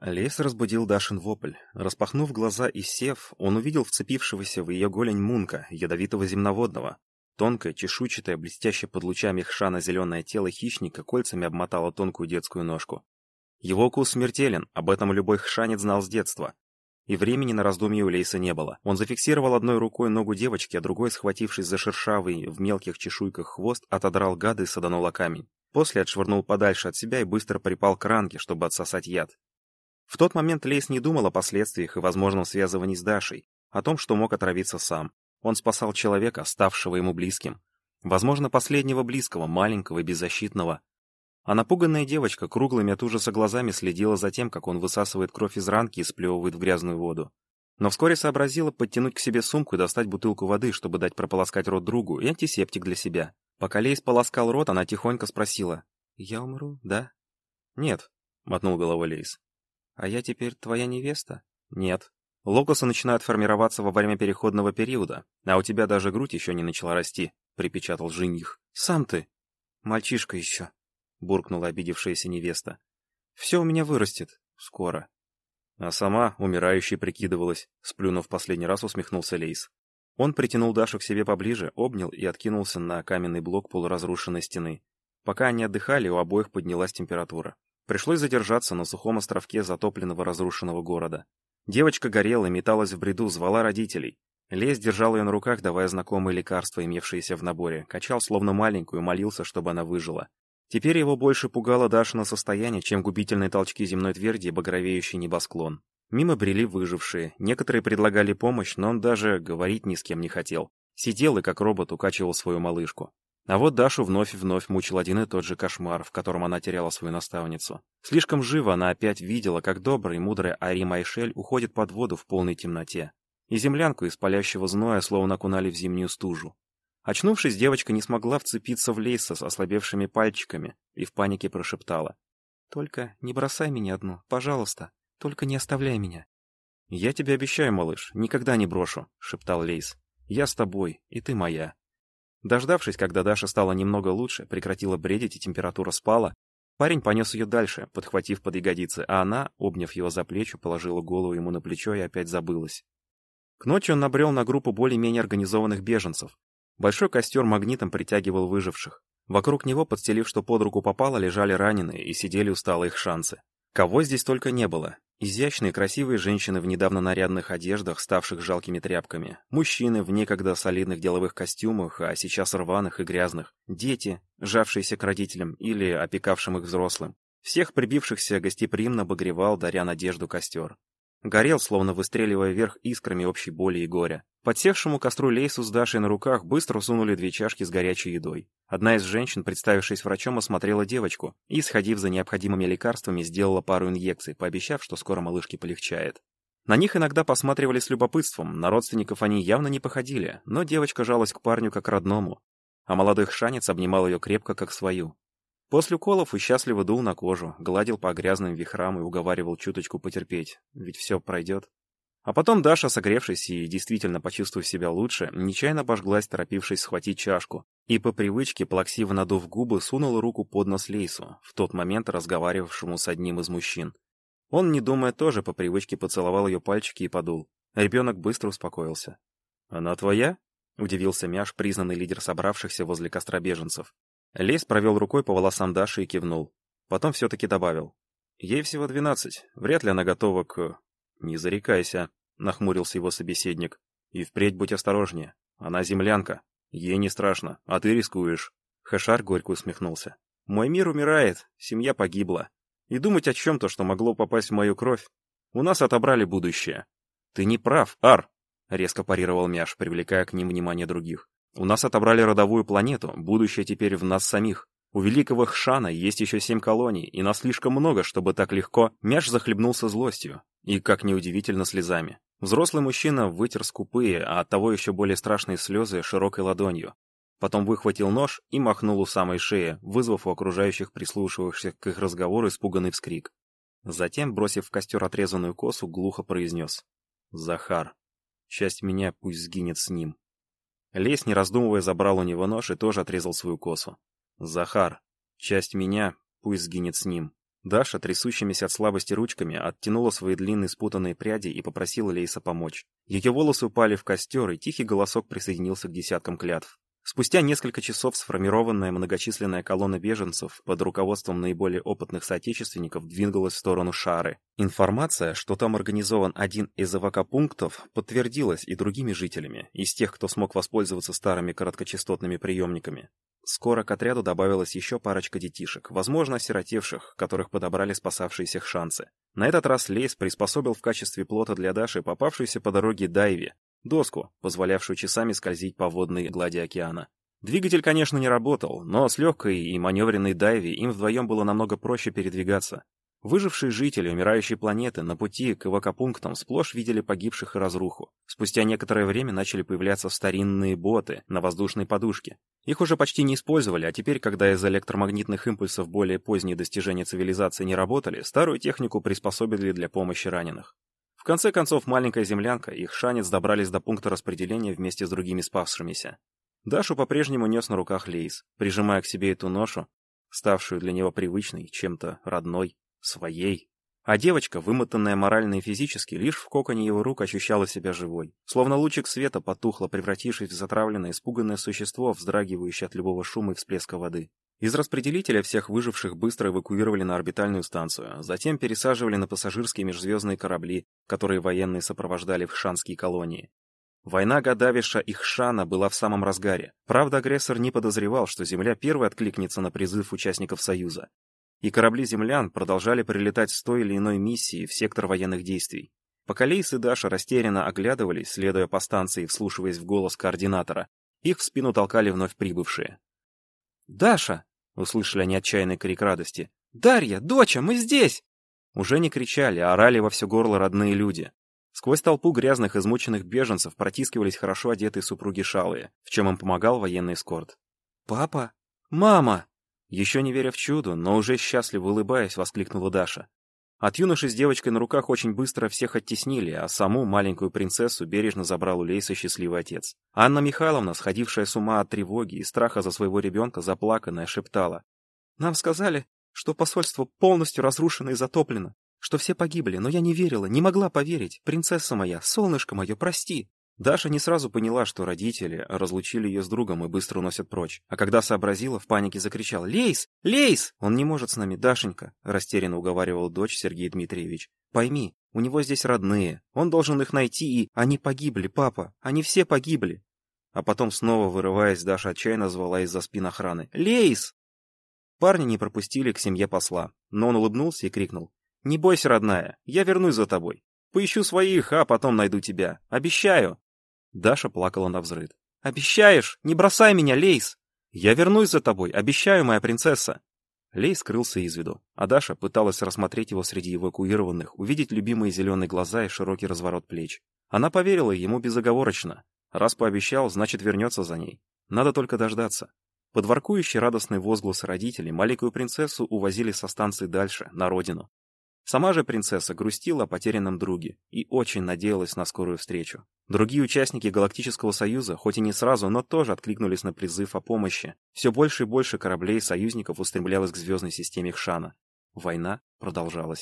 Лес разбудил Дашин вопль. Распахнув глаза и сев, он увидел вцепившегося в ее голень мунка, ядовитого земноводного. Тонкое, чешуйчатое, блестящее под лучами хшана зеленое тело хищника кольцами обмотало тонкую детскую ножку. Его укус смертелен, об этом любой хшанец знал с детства. И времени на раздумье у Лейса не было. Он зафиксировал одной рукой ногу девочки, а другой, схватившись за шершавый в мелких чешуйках хвост, отодрал гады и саданул камень. После отшвырнул подальше от себя и быстро припал к ранке, чтобы отсосать яд. В тот момент Лейс не думал о последствиях и возможном связывании с Дашей, о том, что мог отравиться сам. Он спасал человека, ставшего ему близким. Возможно, последнего близкого, маленького и беззащитного. А напуганная девочка круглыми от ужаса глазами следила за тем, как он высасывает кровь из ранки и сплевывает в грязную воду. Но вскоре сообразила подтянуть к себе сумку и достать бутылку воды, чтобы дать прополоскать рот другу, и антисептик для себя. Пока Лейс полоскал рот, она тихонько спросила. «Я умру, да?» «Нет», — мотнул головой Лейс. «А я теперь твоя невеста?» «Нет. Локусы начинают формироваться во время переходного периода, а у тебя даже грудь еще не начала расти», — припечатал жених. «Сам ты!» «Мальчишка еще», — буркнула обидевшаяся невеста. «Все у меня вырастет. Скоро». А сама умирающей прикидывалась, сплюнув последний раз, усмехнулся Лейс. Он притянул Дашу к себе поближе, обнял и откинулся на каменный блок полуразрушенной стены. Пока они отдыхали, у обоих поднялась температура. Пришлось задержаться на сухом островке затопленного разрушенного города. Девочка горела, металась в бреду, звала родителей. Лес держал ее на руках, давая знакомые лекарства, имевшиеся в наборе, качал словно маленькую, молился, чтобы она выжила. Теперь его больше пугало Дашина состояние, чем губительные толчки земной тверди и багровеющий небосклон. Мимо брели выжившие, некоторые предлагали помощь, но он даже говорить ни с кем не хотел. Сидел и как робот укачивал свою малышку. А вот Дашу вновь и вновь мучил один и тот же кошмар, в котором она теряла свою наставницу. Слишком живо она опять видела, как добрый и мудрый Ари Майшель уходит под воду в полной темноте. И землянку из палящего зноя словно окунали в зимнюю стужу. Очнувшись, девочка не смогла вцепиться в лейса с ослабевшими пальчиками и в панике прошептала. «Только не бросай меня одну, пожалуйста. Только не оставляй меня». «Я тебе обещаю, малыш, никогда не брошу», — шептал Лейс. «Я с тобой, и ты моя». Дождавшись, когда Даша стала немного лучше, прекратила бредить и температура спала, парень понес ее дальше, подхватив под ягодицы, а она, обняв его за плечи, положила голову ему на плечо и опять забылась. К ночи он набрел на группу более-менее организованных беженцев. Большой костер магнитом притягивал выживших. Вокруг него, подстелив, что под руку попало, лежали раненые и сидели усталые их шансы. Кого здесь только не было. Изящные красивые женщины в недавно нарядных одеждах, ставших жалкими тряпками. Мужчины в некогда солидных деловых костюмах, а сейчас рваных и грязных. Дети, жавшиеся к родителям или опекавшим их взрослым. Всех прибившихся гостеприимно обогревал, даря надежду костер. Горел, словно выстреливая вверх искрами общей боли и горя. Подсевшему костру Лейсу с Дашей на руках быстро сунули две чашки с горячей едой. Одна из женщин, представившись врачом, осмотрела девочку и, сходив за необходимыми лекарствами, сделала пару инъекций, пообещав, что скоро малышке полегчает. На них иногда посматривали с любопытством, на родственников они явно не походили, но девочка жалась к парню как родному, а молодой хшанец обнимал ее крепко, как свою. После уколов и счастливо дул на кожу, гладил по грязным вихрам и уговаривал чуточку потерпеть, ведь все пройдет. А потом Даша, согревшись и действительно почувствовав себя лучше, нечаянно обожглась, торопившись схватить чашку, и по привычке, плаксиво надув губы, сунула руку под нос Лейсу, в тот момент разговаривавшему с одним из мужчин. Он, не думая, тоже по привычке поцеловал ее пальчики и подул. Ребенок быстро успокоился. «Она твоя?» — удивился Мяш, признанный лидер собравшихся возле костра беженцев. Лейс провел рукой по волосам Даши и кивнул. Потом все-таки добавил. Ей всего двенадцать. Вряд ли она готова к... Не зарекайся, нахмурился его собеседник. И впредь будь осторожнее. Она землянка. Ей не страшно, а ты рискуешь. Хэшар горько усмехнулся. Мой мир умирает, семья погибла. И думать о чем-то, что могло попасть в мою кровь. У нас отобрали будущее. Ты не прав, Ар, резко парировал Мяш, привлекая к ним внимание других. У нас отобрали родовую планету, будущее теперь в нас самих. У великого Хшана есть еще семь колоний, и нас слишком много, чтобы так легко. Мяш захлебнулся злостью. И, как неудивительно, слезами. Взрослый мужчина вытер скупые, а оттого еще более страшные слезы широкой ладонью. Потом выхватил нож и махнул у самой шеи, вызвав у окружающих прислушивавшихся к их разговору испуганный вскрик. Затем, бросив в костер отрезанную косу, глухо произнес. «Захар, часть меня пусть сгинет с ним». Лес, не раздумывая, забрал у него нож и тоже отрезал свою косу. «Захар, часть меня, пусть сгинет с ним». Даша, трясущимися от слабости ручками, оттянула свои длинные спутанные пряди и попросила Лейса помочь. Ее волосы упали в костер, и тихий голосок присоединился к десяткам клятв. Спустя несколько часов сформированная многочисленная колонна беженцев под руководством наиболее опытных соотечественников двигалась в сторону Шары. Информация, что там организован один из эвакопунктов, подтвердилась и другими жителями, из тех, кто смог воспользоваться старыми короткочастотными приемниками. Скоро к отряду добавилась еще парочка детишек, возможно, осиротевших, которых подобрали спасавшиеся шансы. На этот раз Лейс приспособил в качестве плота для Даши попавшуюся по дороге Дайви, доску, позволявшую часами скользить по водной глади океана. Двигатель, конечно, не работал, но с легкой и маневренной Дайви им вдвоем было намного проще передвигаться. Выжившие жители умирающей планеты на пути к эвакопунктам сплошь видели погибших и разруху. Спустя некоторое время начали появляться старинные боты на воздушной подушке. Их уже почти не использовали, а теперь, когда из электромагнитных импульсов более поздние достижения цивилизации не работали, старую технику приспособили для помощи раненых. В конце концов, маленькая землянка и их шанец добрались до пункта распределения вместе с другими спавшимися. Дашу по-прежнему нес на руках Лейс, прижимая к себе эту ношу, ставшую для него привычной, чем-то родной своей. А девочка, вымотанная морально и физически, лишь в коконе его рук ощущала себя живой. Словно лучик света потухло, превратившись в затравленное, испуганное существо, вздрагивающее от любого шума и всплеска воды. Из распределителя всех выживших быстро эвакуировали на орбитальную станцию, затем пересаживали на пассажирские межзвездные корабли, которые военные сопровождали в хшанские колонии. Война Гадавиша и Хшана была в самом разгаре. Правда, агрессор не подозревал, что Земля первой откликнется на призыв участников Союза и корабли землян продолжали прилетать с той или иной миссии в сектор военных действий. Пока Лейс и Даша растерянно оглядывались, следуя по станции вслушиваясь в голос координатора, их в спину толкали вновь прибывшие. «Даша!» — услышали они отчаянный крик радости. «Дарья! Доча! Мы здесь!» Уже не кричали, а орали во все горло родные люди. Сквозь толпу грязных, измученных беженцев протискивались хорошо одетые супруги Шалые, в чем им помогал военный эскорт. «Папа! Мама!» Еще не веря в чудо, но уже счастливо улыбаясь, воскликнула Даша. От юноши с девочкой на руках очень быстро всех оттеснили, а саму маленькую принцессу бережно забрал у Лейса счастливый отец. Анна Михайловна, сходившая с ума от тревоги и страха за своего ребенка, заплаканная, шептала. «Нам сказали, что посольство полностью разрушено и затоплено, что все погибли, но я не верила, не могла поверить. Принцесса моя, солнышко мое, прости!» Даша не сразу поняла, что родители разлучили ее с другом и быстро уносят прочь. А когда сообразила, в панике закричала «Лейс! Лейс! Он не может с нами, Дашенька!» растерянно уговаривал дочь Сергей Дмитриевич. «Пойми, у него здесь родные. Он должен их найти, и они погибли, папа. Они все погибли!» А потом, снова вырываясь, Даша отчаянно звала из-за спин охраны. «Лейс!» Парни не пропустили к семье посла, но он улыбнулся и крикнул. «Не бойся, родная, я вернусь за тобой. Поищу своих, а потом найду тебя. Обещаю!» Даша плакала навзрыд. «Обещаешь? Не бросай меня, Лейс! Я вернусь за тобой, обещаю, моя принцесса!» Лейс скрылся из виду, а Даша пыталась рассмотреть его среди эвакуированных, увидеть любимые зеленые глаза и широкий разворот плеч. Она поверила ему безоговорочно. Раз пообещал, значит вернется за ней. Надо только дождаться. Под воркующий радостный возглас родителей маленькую принцессу увозили со станции дальше, на родину. Сама же принцесса грустила о потерянном друге и очень надеялась на скорую встречу. Другие участники Галактического Союза, хоть и не сразу, но тоже откликнулись на призыв о помощи. Все больше и больше кораблей союзников устремлялось к звездной системе Хшана. Война продолжалась.